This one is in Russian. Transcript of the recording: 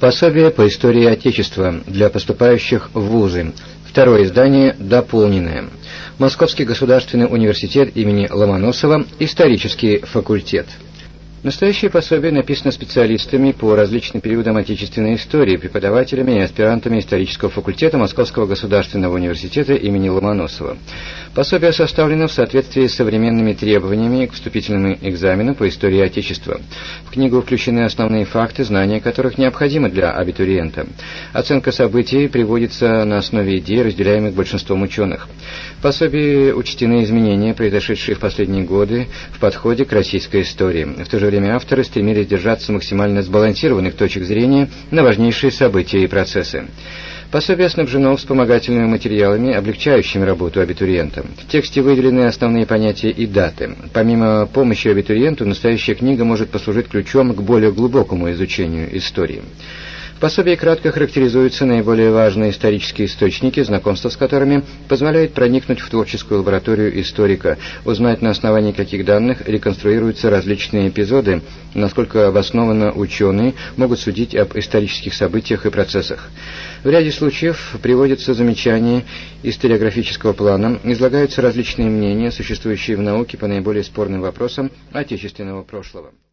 Пособие по истории Отечества для поступающих в вузы. Второе издание дополненное. Московский государственный университет имени Ломоносова. Исторический факультет. Настоящее пособие написано специалистами по различным периодам отечественной истории, преподавателями и аспирантами исторического факультета Московского государственного университета имени Ломоносова. Пособие составлено в соответствии с современными требованиями к вступительному экзамену по истории Отечества. В книгу включены основные факты, знания которых необходимы для абитуриента. Оценка событий приводится на основе идей, разделяемых большинством ученых. В пособии учтены изменения, произошедшие в последние годы в подходе к российской истории. В то же время авторы стремились держаться максимально сбалансированных точек зрения на важнейшие события и процессы. Пособие снабжено вспомогательными материалами, облегчающими работу абитуриента. В тексте выделены основные понятия и даты. Помимо помощи абитуриенту, настоящая книга может послужить ключом к более глубокому изучению истории. В пособии кратко характеризуются наиболее важные исторические источники, знакомство с которыми позволяет проникнуть в творческую лабораторию историка, узнать на основании каких данных реконструируются различные эпизоды, насколько обоснованно ученые могут судить об исторических событиях и процессах. В ряде случаев приводятся замечания историографического плана, излагаются различные мнения, существующие в науке по наиболее спорным вопросам отечественного прошлого.